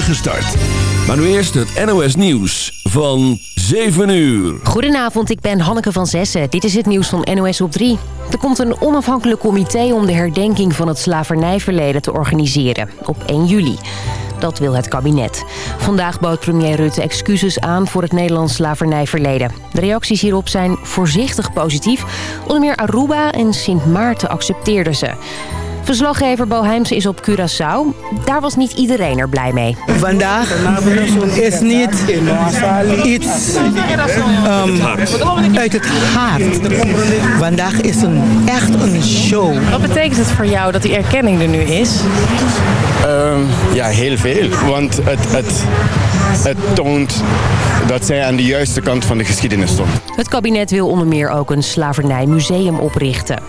start. Maar nu eerst het NOS Nieuws van 7 uur. Goedenavond, ik ben Hanneke van Zessen. Dit is het nieuws van NOS op 3. Er komt een onafhankelijk comité om de herdenking van het slavernijverleden te organiseren. Op 1 juli. Dat wil het kabinet. Vandaag bood premier Rutte excuses aan voor het Nederlands slavernijverleden. De reacties hierop zijn voorzichtig positief. Onder meer Aruba en Sint Maarten accepteerden ze. Verslaggever Bo is op Curaçao. Daar was niet iedereen er blij mee. Vandaag is niet iets um, uit het hart. Vandaag is een, echt een show. Wat betekent het voor jou dat die erkenning er nu is? Um, ja, heel veel. Want het, het, het toont dat zij aan de juiste kant van de geschiedenis stond. Het kabinet wil onder meer ook een slavernijmuseum oprichten.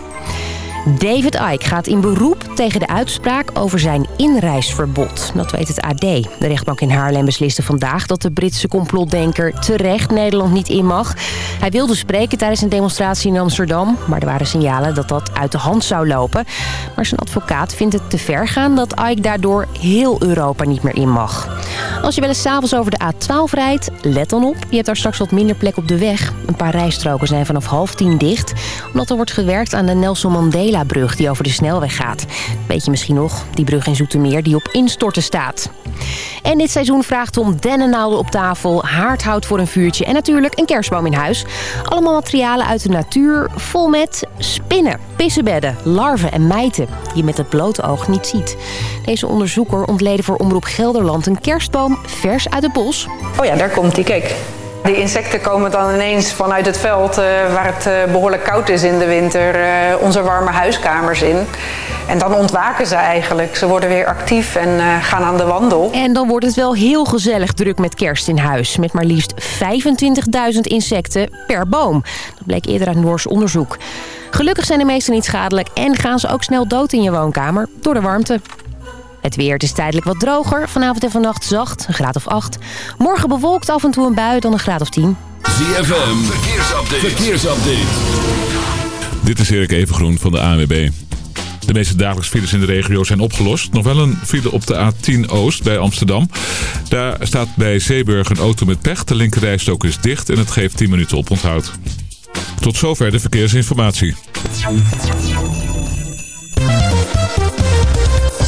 David Icke gaat in beroep tegen de uitspraak over zijn inreisverbod. Dat weet het AD. De rechtbank in Haarlem besliste vandaag dat de Britse complotdenker terecht Nederland niet in mag. Hij wilde spreken tijdens een demonstratie in Amsterdam, maar er waren signalen dat dat uit de hand zou lopen. Maar zijn advocaat vindt het te ver gaan dat Icke daardoor heel Europa niet meer in mag. Als je wel eens s'avonds over de A12 rijdt, let dan op. Je hebt daar straks wat minder plek op de weg. Een paar rijstroken zijn vanaf half tien dicht, omdat er wordt gewerkt aan de Nelson Mandela brug die over de snelweg gaat. Weet je misschien nog, die brug in Zoetermeer die op instorten staat. En dit seizoen vraagt om dennennaalden op tafel, haardhout voor een vuurtje... en natuurlijk een kerstboom in huis. Allemaal materialen uit de natuur, vol met spinnen, pissenbedden, larven en mijten... die je met het blote oog niet ziet. Deze onderzoeker ontleden voor Omroep Gelderland een kerstboom vers uit het bos. Oh ja, daar komt die, kijk. De insecten komen dan ineens vanuit het veld, uh, waar het uh, behoorlijk koud is in de winter, uh, onze warme huiskamers in. En dan ontwaken ze eigenlijk. Ze worden weer actief en gaan aan de wandel. En dan wordt het wel heel gezellig druk met kerst in huis. Met maar liefst 25.000 insecten per boom. Dat bleek eerder uit Noors onderzoek. Gelukkig zijn de meeste niet schadelijk en gaan ze ook snel dood in je woonkamer door de warmte. Het weer het is tijdelijk wat droger. Vanavond en vannacht zacht, een graad of 8. Morgen bewolkt af en toe een bui, dan een graad of 10. ZFM, verkeersupdate. verkeersupdate. Dit is Erik Evengroen van de ANWB. De meeste dagelijks files in de regio zijn opgelost. Nog wel een file op de A10 Oost bij Amsterdam. Daar staat bij Zeeburg een auto met pech. De linkerrijstok is dicht en het geeft 10 minuten op onthoud. Tot zover de verkeersinformatie.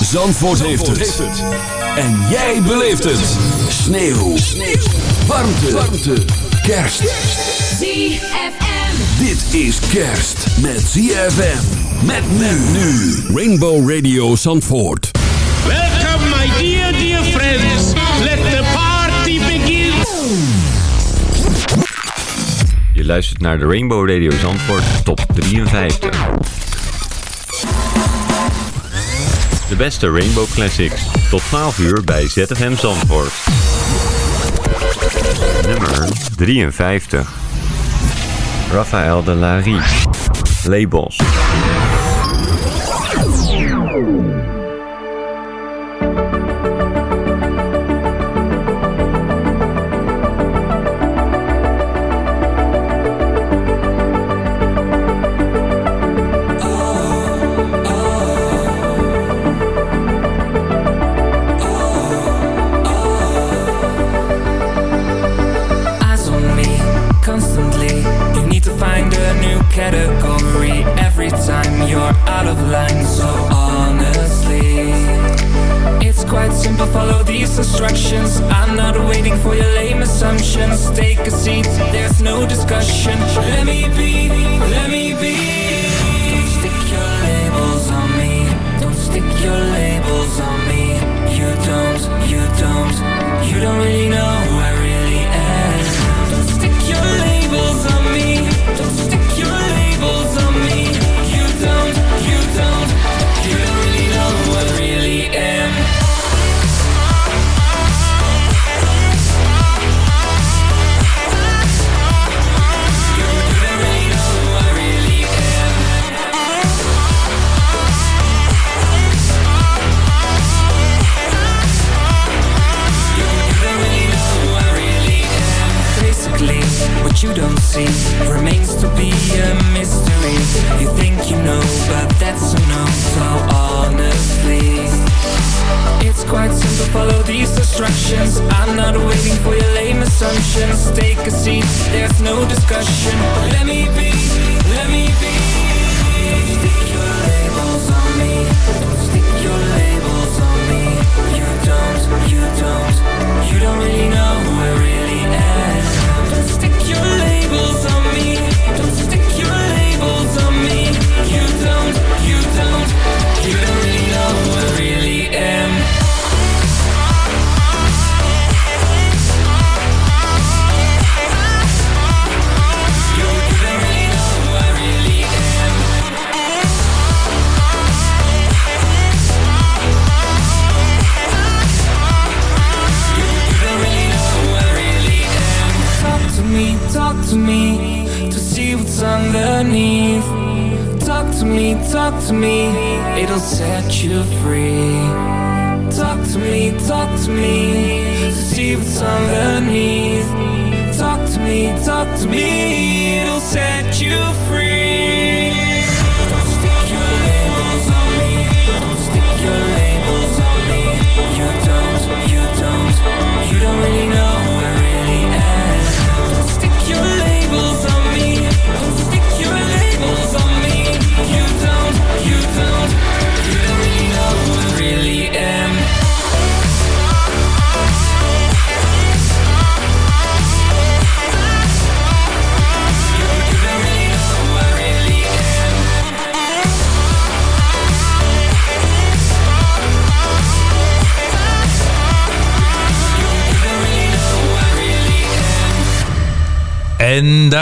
Zandvoort, heeft, het. En jij beleeft het. Sneeuw. Sneeuw. Warmte. Warmte. Kerst. ZFM. Dit is kerst met ZFM. Met men nu. Rainbow Radio Zandvoort. Welcome my dear, dear friends. Let the party begin. Je luistert naar de Rainbow Radio Zandvoort top 53. De beste Rainbow Classics. Tot 12 uur bij ZFM Zandvoort. Nummer 53. Rafael de Larie. Labels.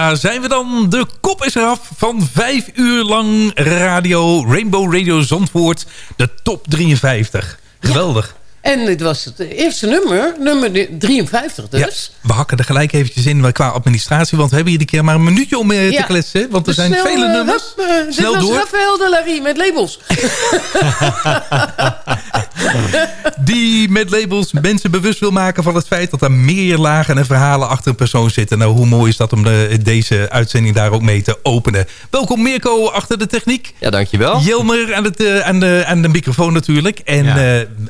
Daar zijn we dan. De kop is eraf van vijf uur lang radio. Rainbow Radio Zandvoort. De top 53. Geweldig. En dit was het eerste nummer, nummer 53 dus. We hakken er gelijk eventjes in qua administratie. Want we hebben hier een keer maar een minuutje om eh, te Ja. kletsen. Want er Dus zijn snel, vele eh, nummers. hup, eh, Snel dit was door. Raphaël de Larry met labels. Die met labels mensen bewust wil maken van het feit... dat er meer lagen en verhalen achter een persoon zitten. Nou, hoe mooi is dat om de, deze uitzending daar ook mee te openen. Welkom Mirko achter de techniek. Ja, dankjewel. Jelmer aan, het, eh, aan, de, aan de microfoon natuurlijk. En Ja.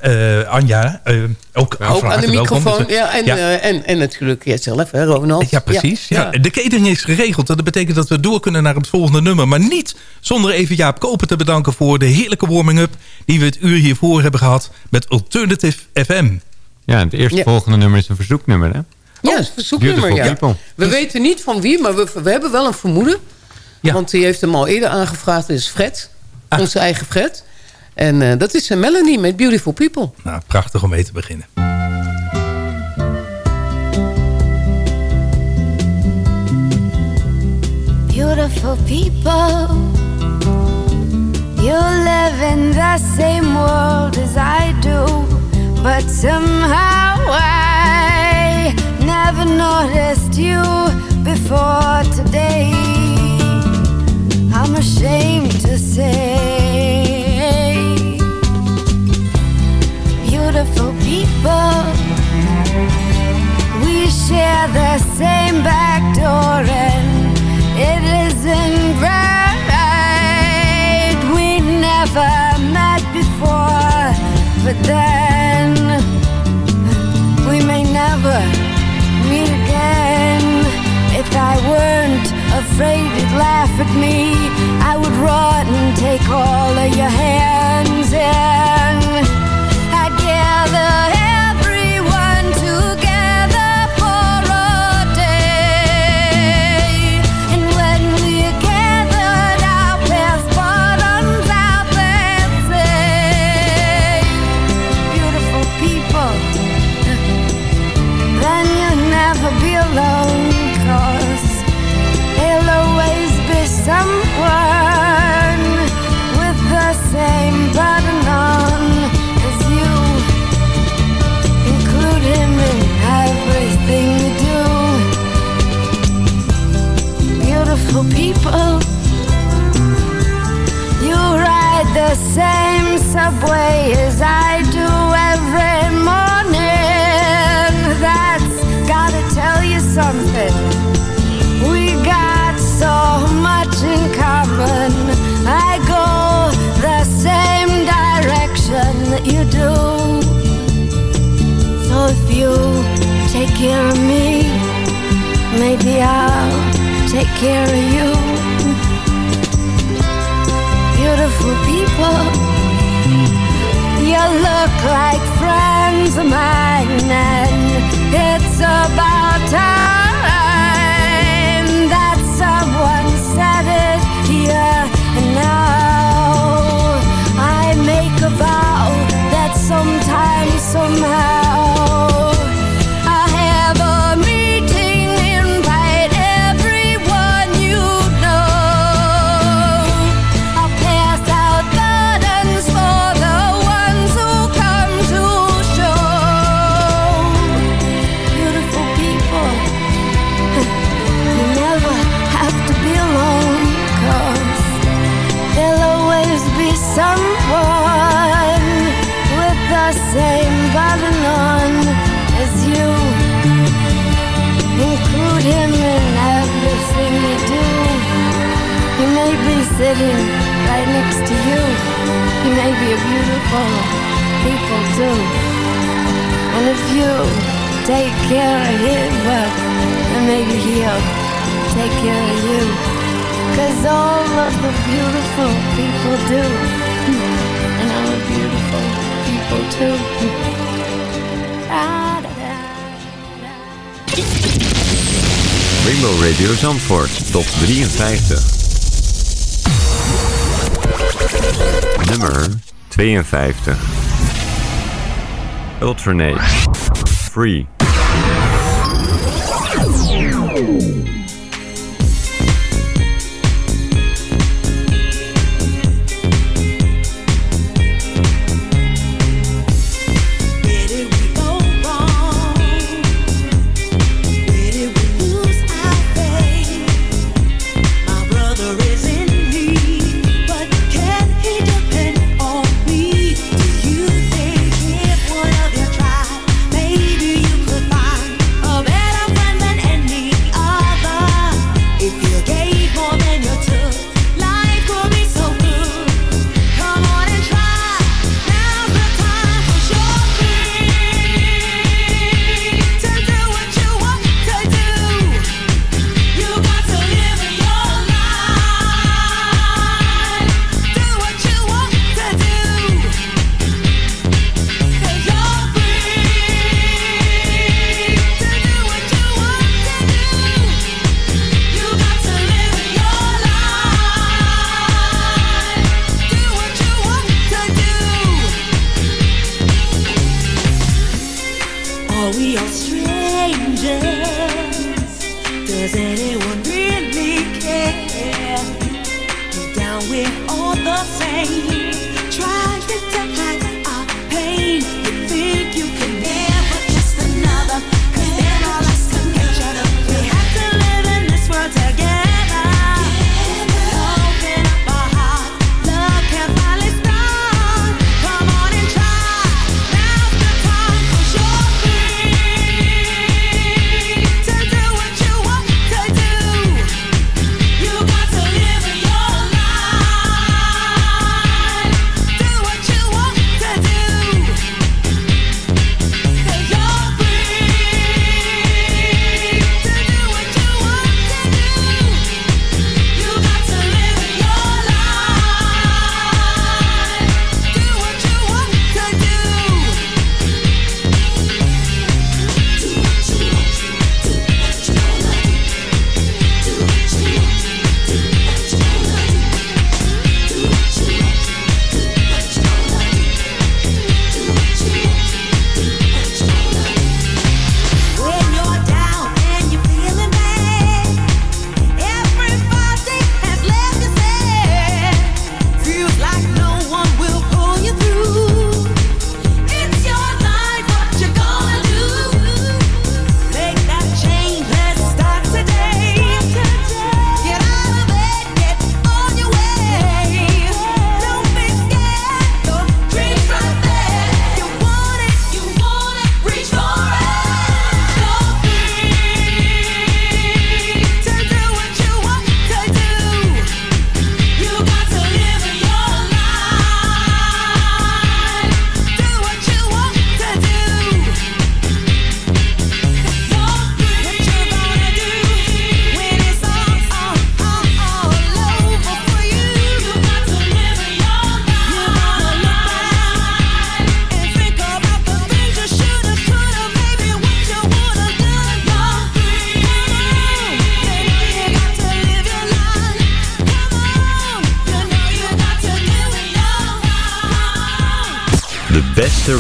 eh, eh, Anja, ook, Ook aan de welkom. microfoon. Dus, Ja, en, ja. eh, en, en natuurlijk jijzelf, hè, Ronald. Ja, precies. Ja. De catering is geregeld. Dat betekent dat we door kunnen naar het volgende nummer. Maar niet zonder even Jaap Koper te bedanken voor de heerlijke warming-up... die we het uur hiervoor hebben gehad met Alternative FM. Ja, het eerste Ja. volgende nummer is een verzoeknummer, hè? Ja, het is een verzoeknummer, ja. People. We weten niet van wie, maar we, we hebben wel een vermoeden. Want die heeft hem al eerder aangevraagd. Dat is Fred. Ah. Onze eigen Fred. En eh, dat is een Melanie met Beautiful People. Nou, prachtig om mee te beginnen. Beautiful people, you live in the same world as I do, but somehow I never noticed you before today. I'm ashamed to say, beautiful people. We share the same back door and it isn't right. We never met before, but then we may never meet again. If I weren't afraid you'd laugh at me, I would run and take sitting right next to you. You may be a beautiful people too. And if you take care of him, well, then maybe he'll take care of you. Cause all of the beautiful people do. And all the beautiful people too. Rainbow Radio Zandvoort, top 53. nummer 52. Alternate. Free.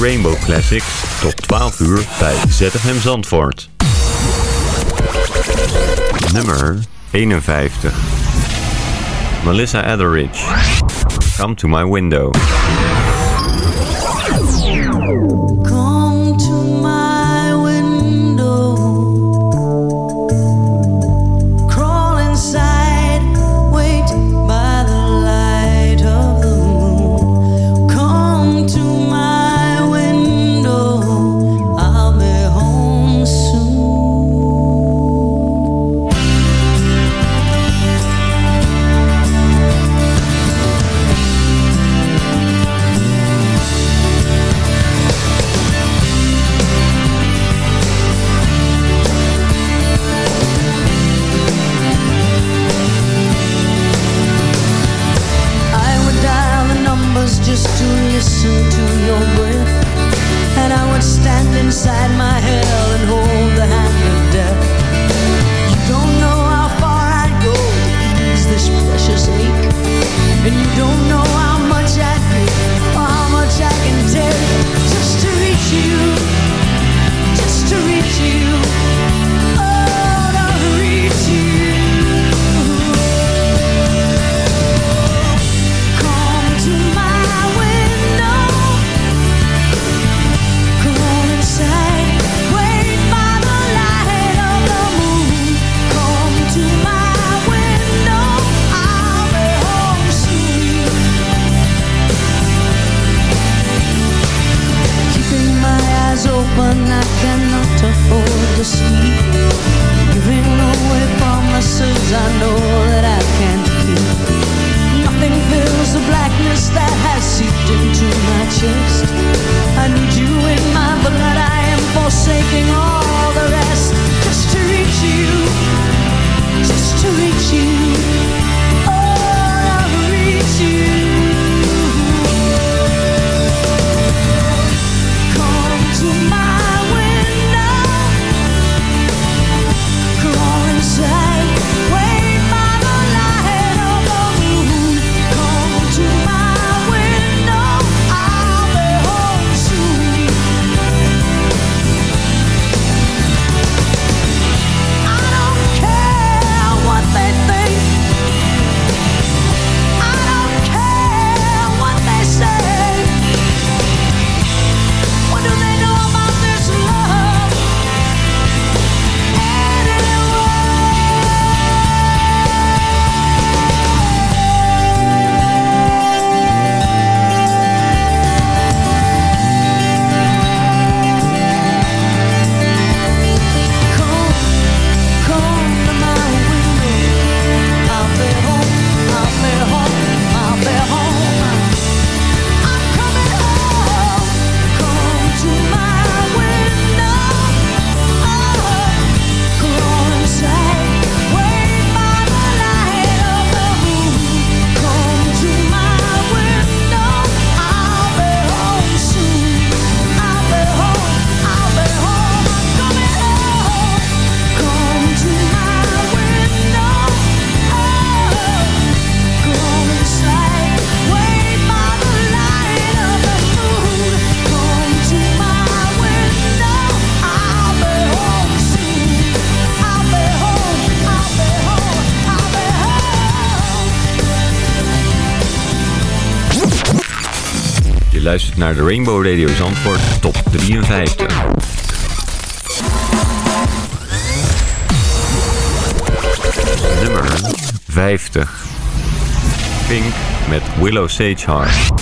Rainbow Classics tot 12 uur bij ZFM Zandvoort. Nummer 51 Melissa Etheridge. Come to my window. naar de Rainbow Radio Zandvoort Top 53. Nummer 50. Pink met Willow Sage Heart.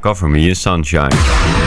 Cover Me in Sunshine.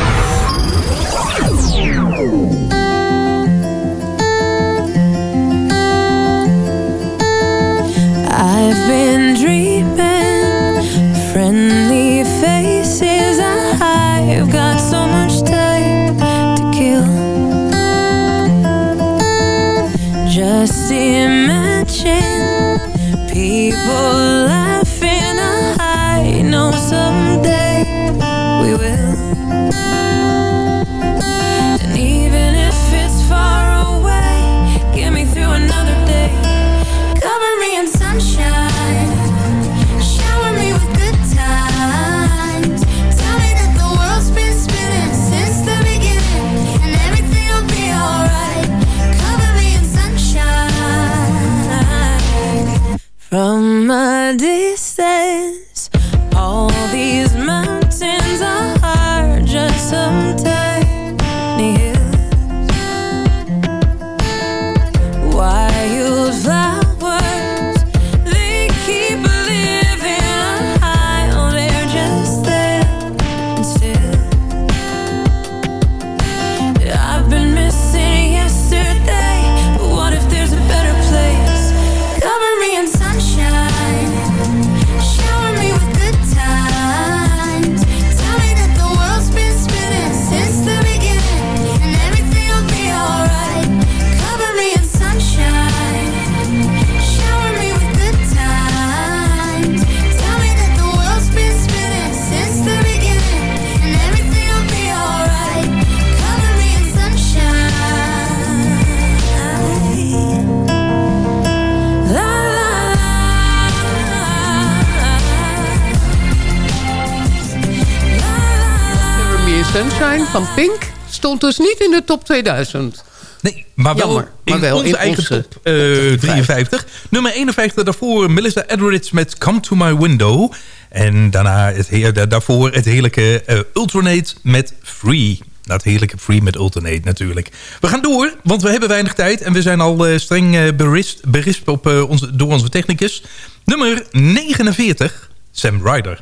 Van Pink stond dus niet in de top 2000. Nee, maar wel Jammer, in maar wel onze in eigen onze top eh, 53. Nummer 51 daarvoor Melissa Etheridge met Come to My Window. En daarna het daarvoor het heerlijke eh, Ultranate met Free. Nou, het heerlijke Free met Ultranate natuurlijk. We gaan door, want we hebben weinig tijd. En we zijn al eh, streng eh, berist, berispt op, eh, onze, door onze technicus. Nummer 49, Sam Ryder.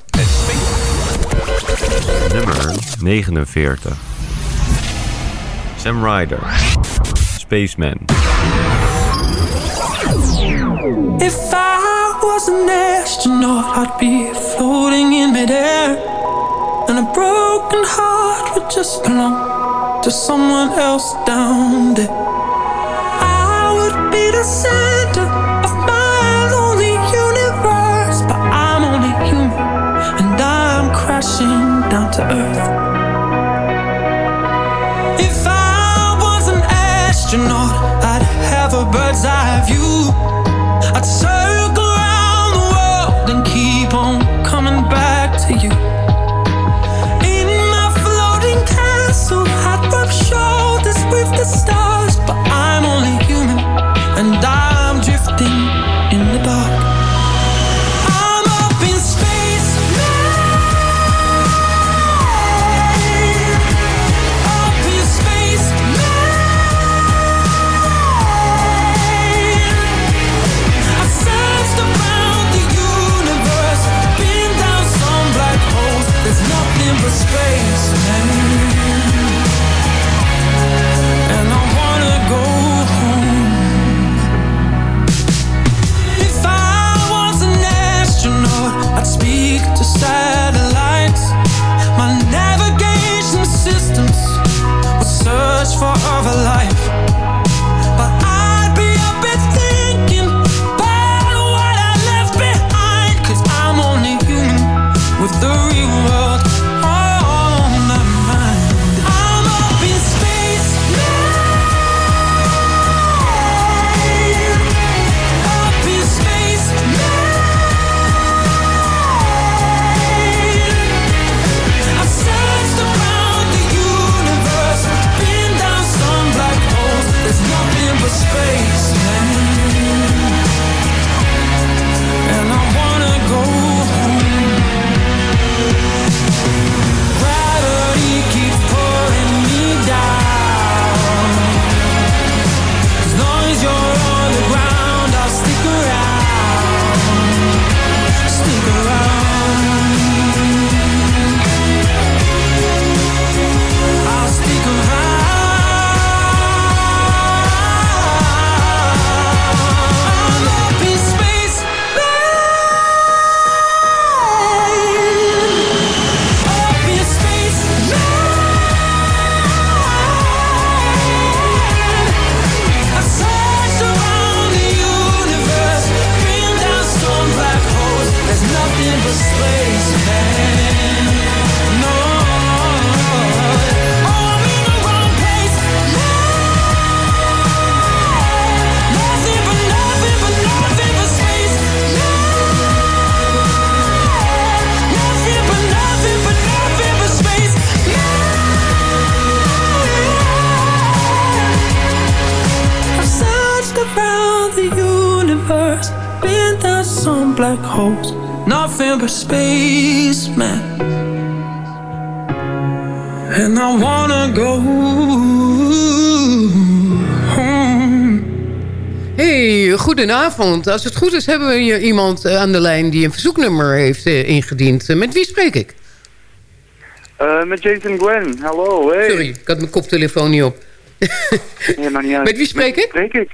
Nummer 49. Sam Ryder. Spaceman. If I was an astronaut, I'd be floating in midair. And a broken heart would just belong to someone else down there. I would be the center Hey, goedenavond. Als het goed is hebben we hier iemand eh, aan de lijn... die een verzoeknummer heeft eh, ingediend. Eh, Met wie spreek ik? Eh, met Jason Gwen, hallo. Hey. Sorry, ik had mijn koptelefoon niet op. Nee, maar niet uit. Met wie spreek ik? spreek ik?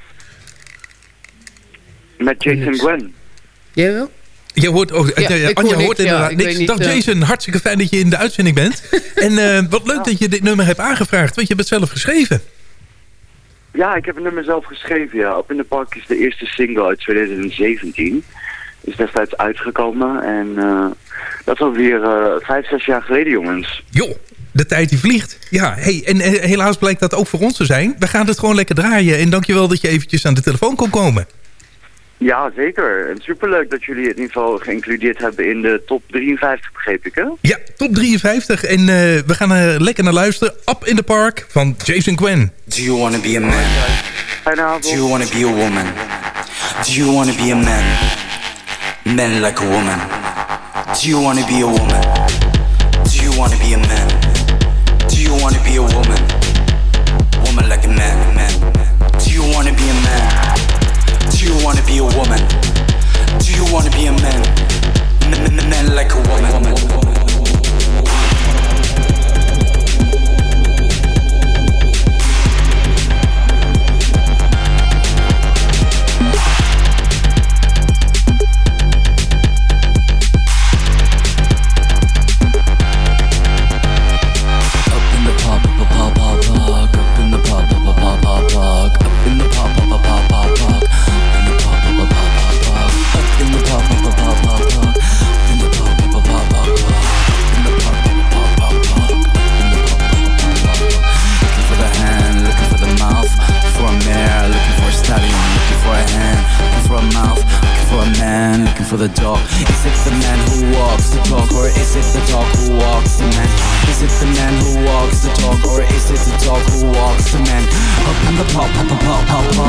Met Jason Gwen. Jij wel? Je hoort, oh, Ja, Anja hoor hoort niks, inderdaad ik niks. niet, Dag Jason, hartstikke fijn dat je in de uitzending bent. en eh, wat leuk dat je dit nummer hebt aangevraagd, want je hebt het zelf geschreven. Ja, ik heb het nummer zelf geschreven, ja. Op in de Park is de eerste single uit 2017. Is destijds uitgekomen en eh, dat is alweer eh vijf, zes jaar geleden, jongens. Joh, de tijd die vliegt. Ja, hey, en eh, helaas blijkt dat ook voor ons te zijn. We gaan het gewoon lekker draaien. En dankjewel dat je eventjes aan de telefoon kon komen. Ja, zeker. En superleuk dat jullie het niveau geïncludeerd hebben in de top 53, begreep ik, hè? Ja, top 53. En eh, we gaan er lekker naar luisteren. Up in the Park van Jason Gwen. Do you want to be a man? Do you want to be a woman? Do you want to be a man? Men like a woman. Do you want to be a woman? Do you want to be a man? Do you want to be a woman? Woman like a man, Do you want to be a woman? Do you want to be a man? Men, men, men like a woman. For the dog. Is it the man who walks the talk, or is it the dog who walks the man? Is it the man who walks the talk, or is it the dog who walks the man? Up in the pop, pop, pop, pop, pop,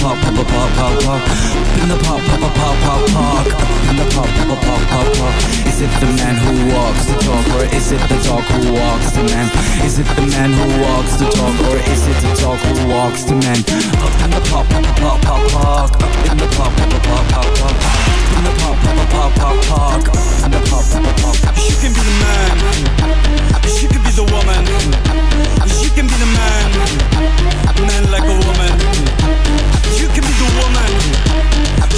pop, pop, pop, pop. Up in the pop, pop, pop, pop. Up in the pop, pop, pop, pop, pop. Is it the man who walks the talk, or is it the dog who walks the man? Is it the man who walks the talk, or is it the dog who walks the man? Up in the pop, pop, pop, pop, pop. Up in the pop, pop, pop, pop. Up in the pop, pop, pop, pop. Up in the pop, pop, pop, pop. You can be the man. You can be the woman. You can be the man. Man like a woman. You can be the woman.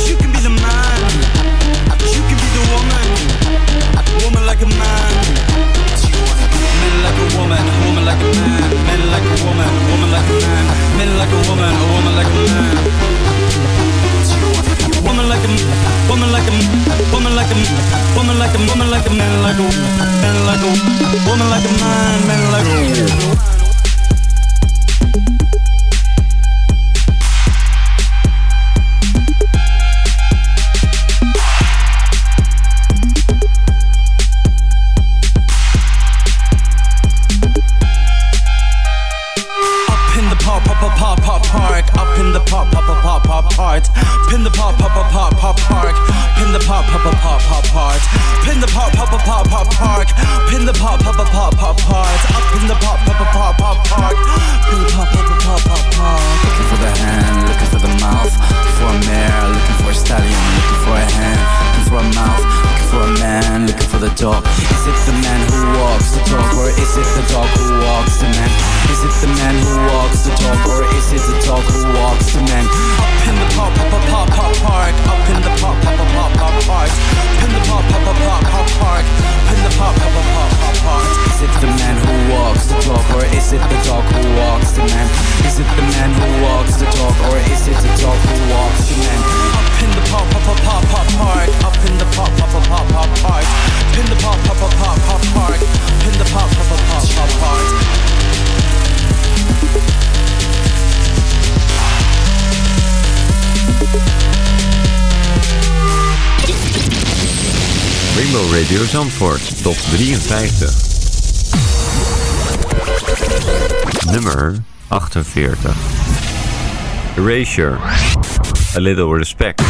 You can be the man. You can be the woman. Woman like a man. Men like a woman. Woman like a man. Men like a woman. Woman like a man. Men like a woman. Woman like a man. Woman like a woman like a woman like a woman like a woman like a man woman like a man man like a Radio Zandvoort, top 53. Nummer 48. Erasure. A Little Respect.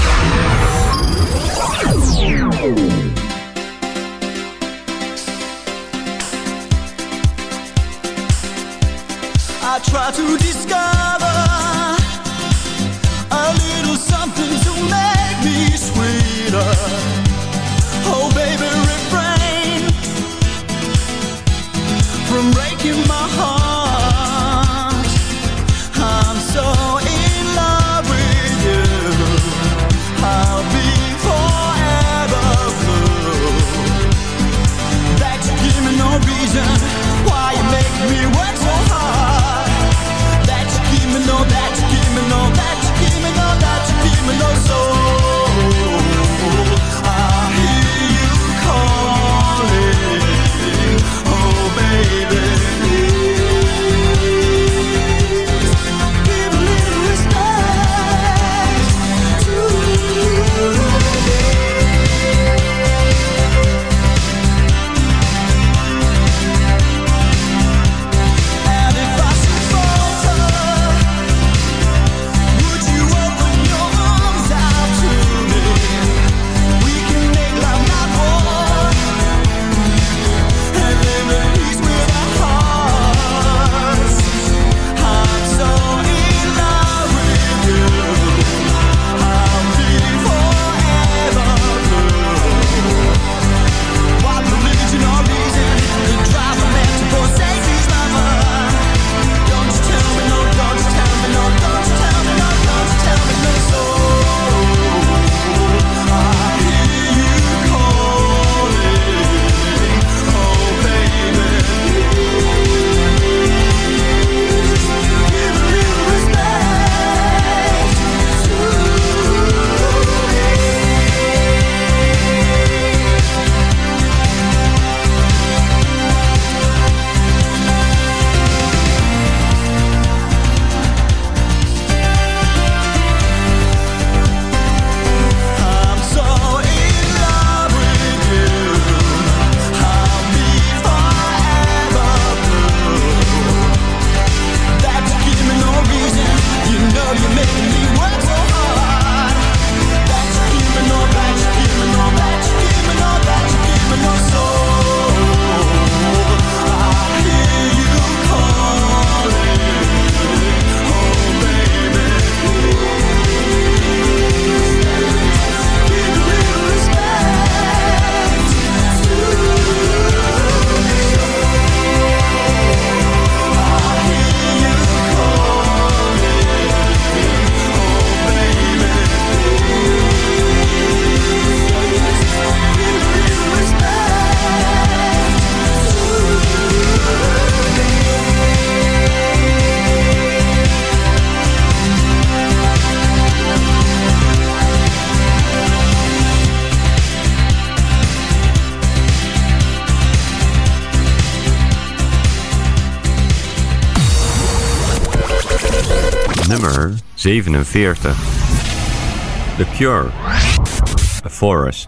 47. The Cure. A Forest.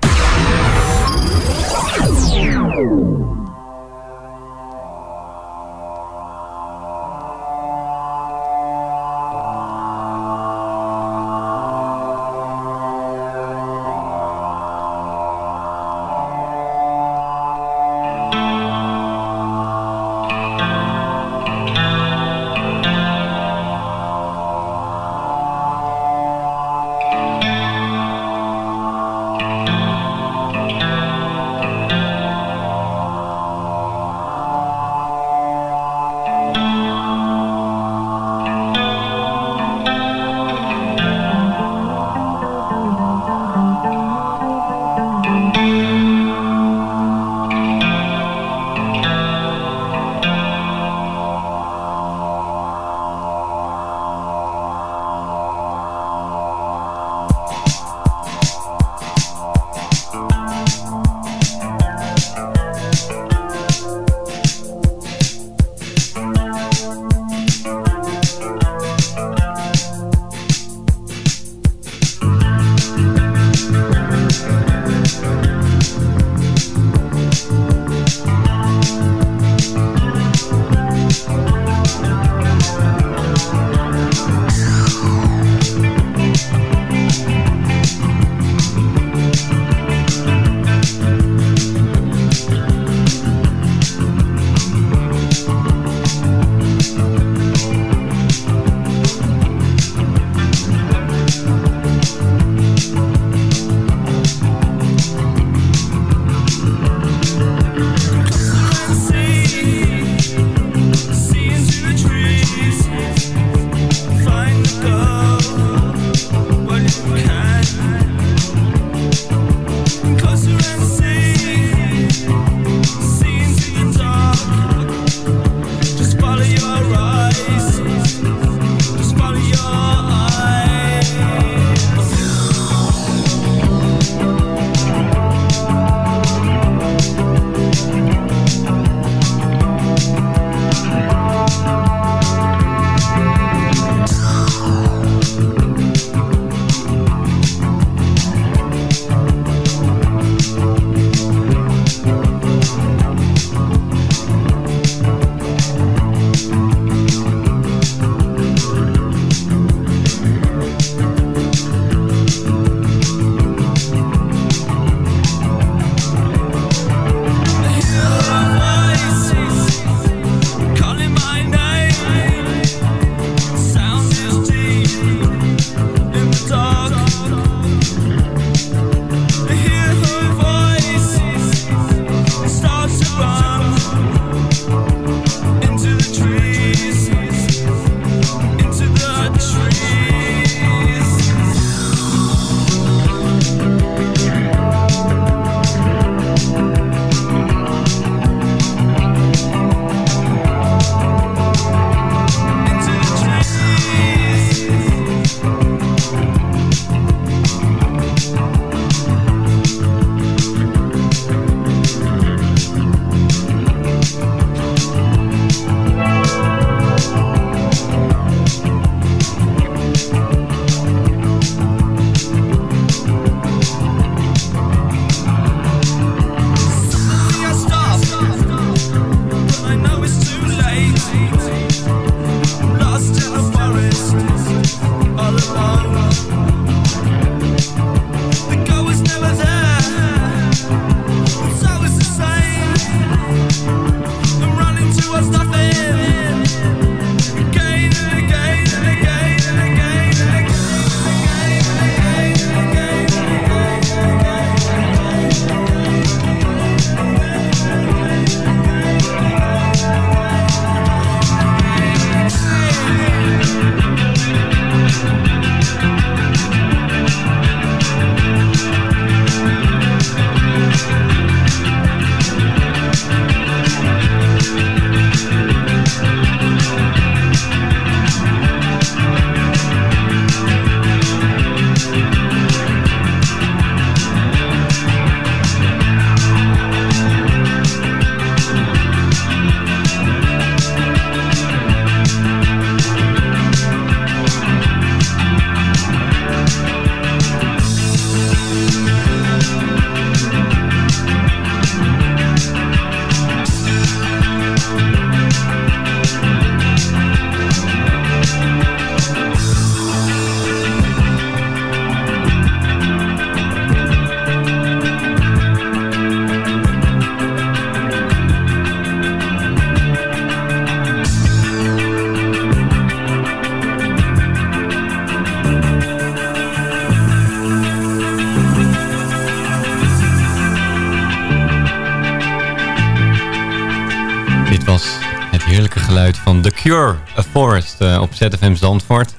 Cure, A Forest eh, op ZFM Zandvoort.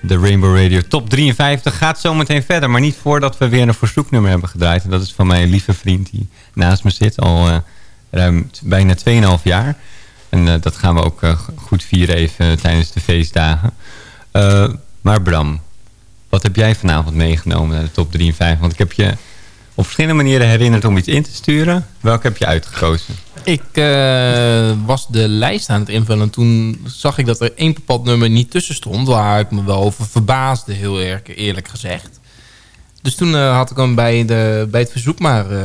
De Rainbow Radio Top 53 gaat zometeen verder, maar niet voordat we weer een verzoeknummer hebben gedraaid. En dat is van mijn lieve vriend die naast me zit al eh, ruim bijna 2,5 jaar. En eh, dat gaan we ook goed vieren even tijdens de feestdagen. Maar Bram, wat heb jij vanavond meegenomen naar de Top 53? Want ik heb je op verschillende manieren herinnerd om iets in te sturen. Welke heb je uitgekozen? Ik eh, was de lijst aan het invullen en toen zag ik dat er één bepaald nummer niet tussen stond... waar ik me wel over verbaasde, heel erg eerlijk gezegd. Dus toen eh, had ik hem bij, de, bij het verzoek maar eh,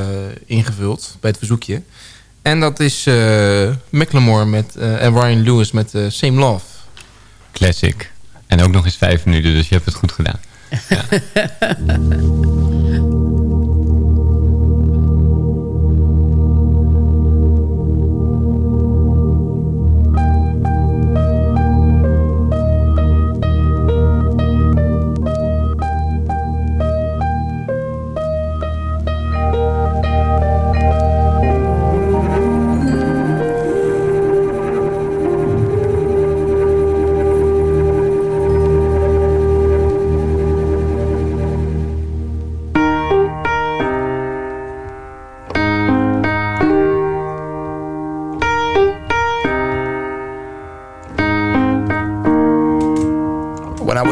ingevuld, bij het verzoekje. En dat is eh Macklemore met, eh, en Ryan Lewis met eh, Same Love. Classic. En ook nog eens vijf minuten, dus je hebt het goed gedaan.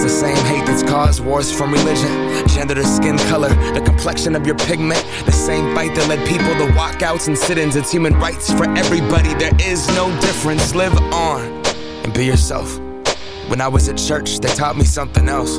It's the same hate that's caused wars from religion, gender to skin color, the complexion of your pigment. The same fight that led people to walkouts and sit ins. It's human rights for everybody. There is no difference. Live on and be yourself. When I was at church, they taught me something else.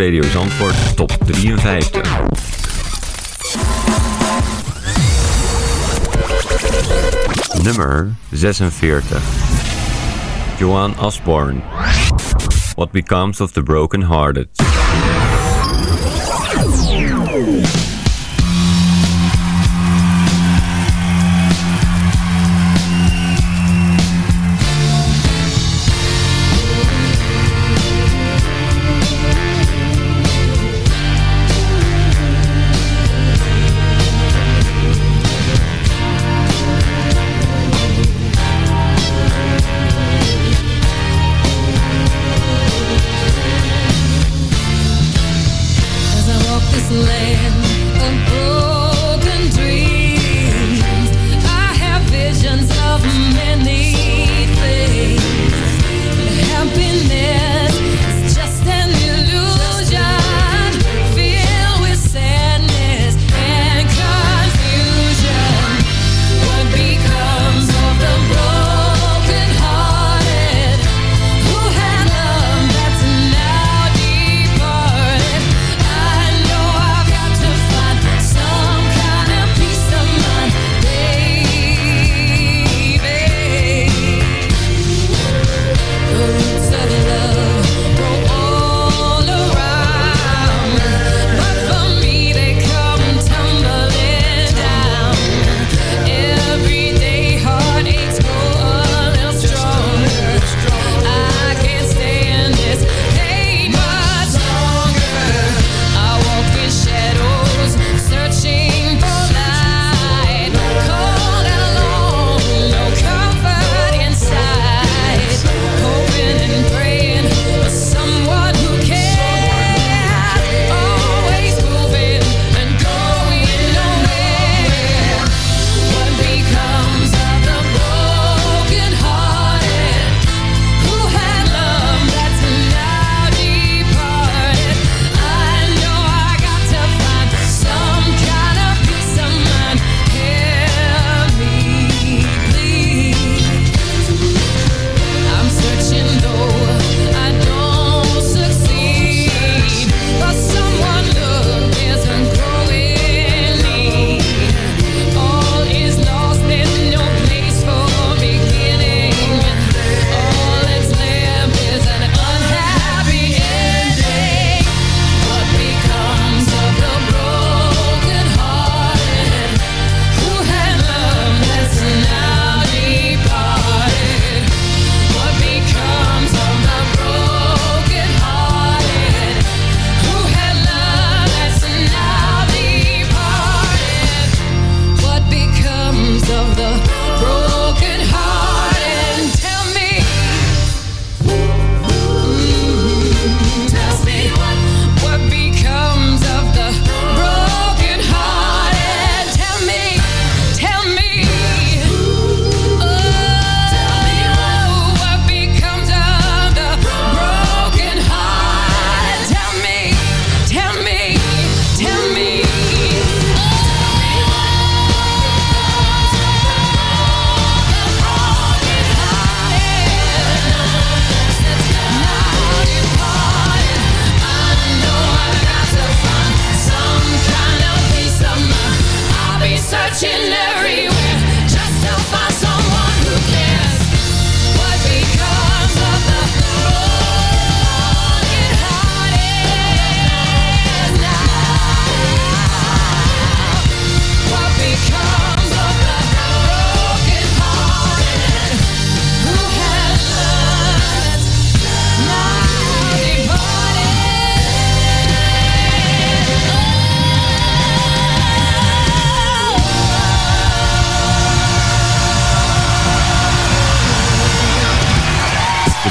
Radio Zandvoort top 53. Nummer 46. Joan Osborne. What becomes of the broken hearted?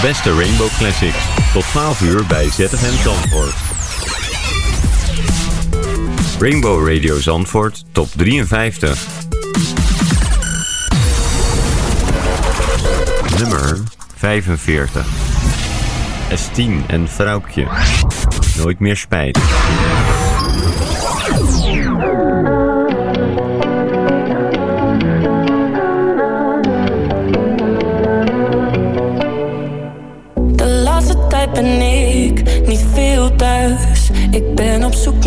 de beste Rainbow Classics. Tot 12 uur bij ZFM Zandvoort. Rainbow Radio Zandvoort, top 53. Nummer 45. S10 en Vrouwtje. Nooit meer spijt.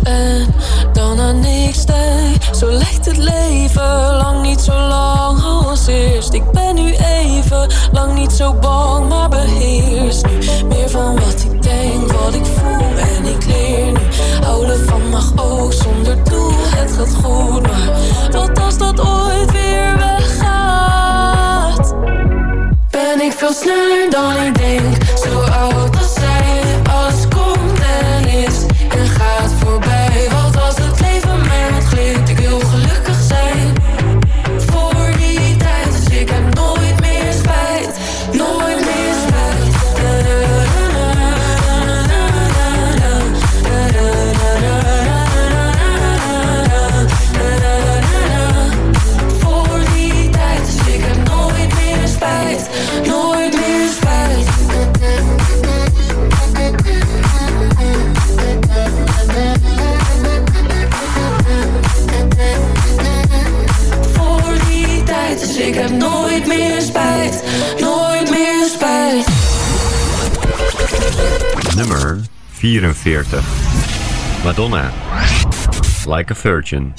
ocean like a virgin.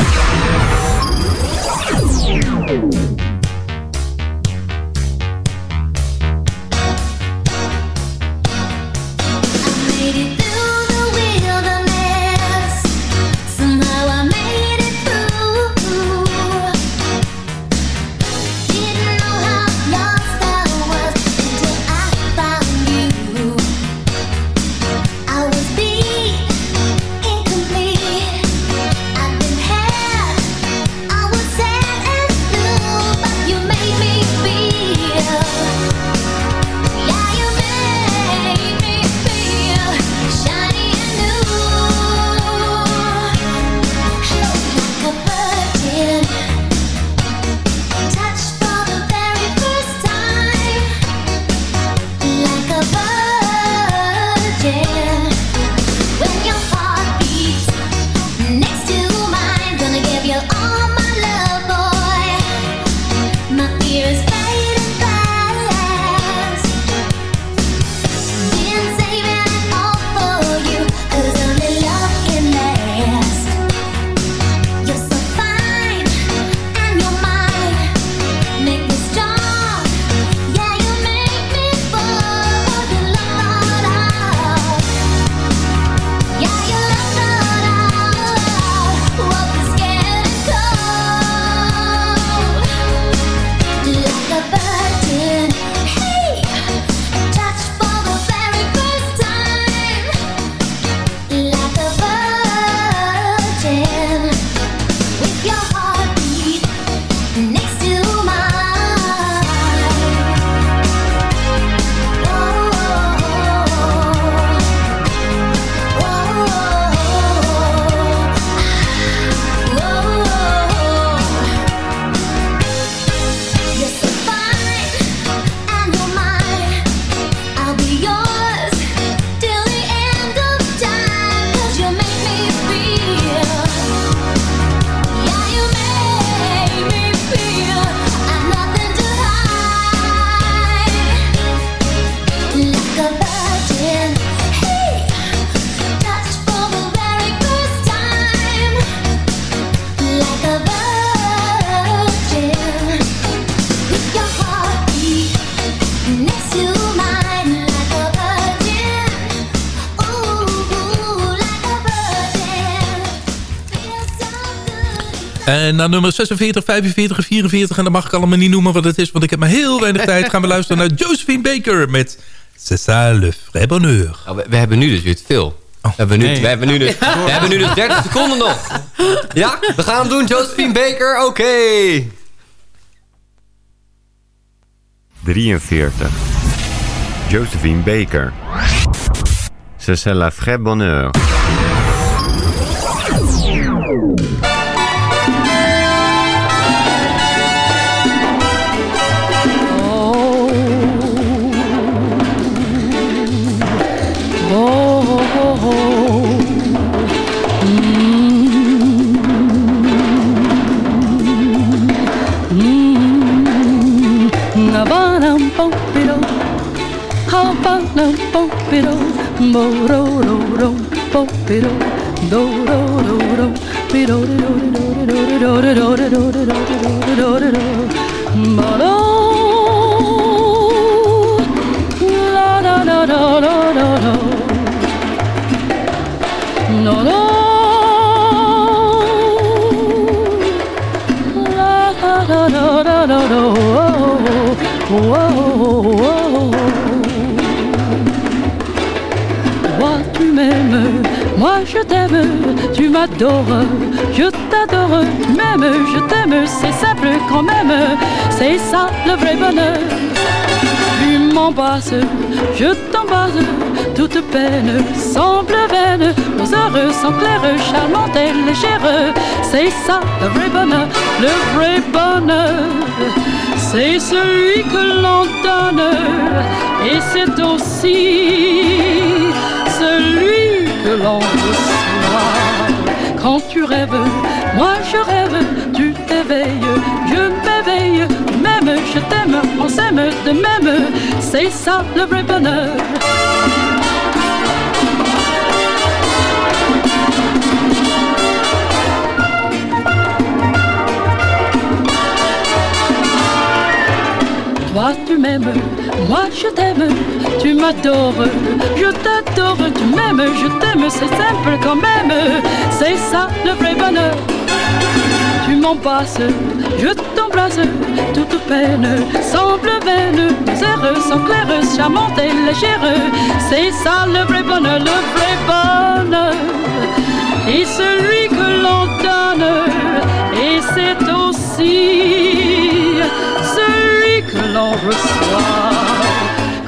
En naar nummer 46, 45 en 44. En dat mag ik allemaal niet noemen wat het is, want ik heb maar heel weinig tijd. Gaan we luisteren naar Josephine Baker met C'est ça le vrai bonheur. Nou, we, we hebben nu dus weer te veel. We hebben nu, Nee. we hebben nu, dus, we hebben nu dus 30 seconden nog. Ja, we gaan hem doen. Josephine Baker, oké. 43. Josephine Baker. C'est la vraie bonheur. bo ro ro ro bo ti ro do ro ro ro pi ro ri ro ri ro ri ro ri ro ri ro ri ro ri ro ri ro ri ro ba ro la la la la la la la no no la la la la la la la whoa m'aimes, moi je t'aime, tu m'adores, je t'adore, tu m'aimes, je t'aime, c'est simple quand même, c'est ça le vrai bonheur. Tu m'embrasses, je t'embrasse, toute peine semble vaine, nos heures sont claires, charmantes et légères, c'est ça le vrai bonheur, le vrai bonheur. C'est celui que l'on donne et c'est aussi Tu rêves, moi je rêve, tu t'éveilles, je m'éveille, même je t'aime, on s'aime de même, c'est ça le vrai bonheur. Tu m'aimes, moi je t'aime, tu m'adores, je t'adore, tu m'aimes, je t'aime, c'est simple quand même, c'est ça le vrai bonheur. Tu m'embrasses, je t'embrasse, toute peine semble vaine, heures sont claires, charmantes et légères, c'est ça le vrai bonheur, le vrai bonheur. Et celui que l'on donne, et c'est aussi l'on reçoit.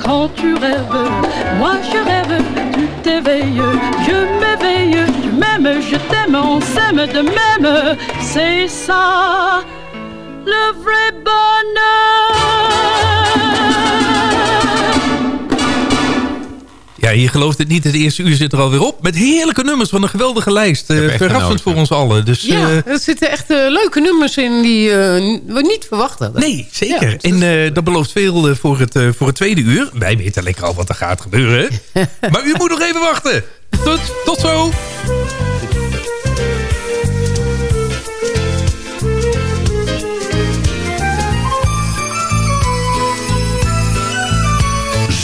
Quand tu rêves, moi je rêve, tu t'éveilles, je m'éveille, tu m'aimes, je t'aime, on s'aime de même, c'est ça le vrai bonheur. Ja, je gelooft het niet. Het eerste uur zit er alweer op. Met heerlijke nummers van een geweldige lijst. Eh, verrassend voor ons allen. Dus, Ja, eh, er zitten echt eh, leuke nummers in die eh, we niet verwacht hadden. Nee, zeker. en eh, dat belooft veel voor, het, eh, voor het tweede uur. Wij weten lekker al wat er gaat gebeuren. maar u moet nog even wachten. Tot, tot zo.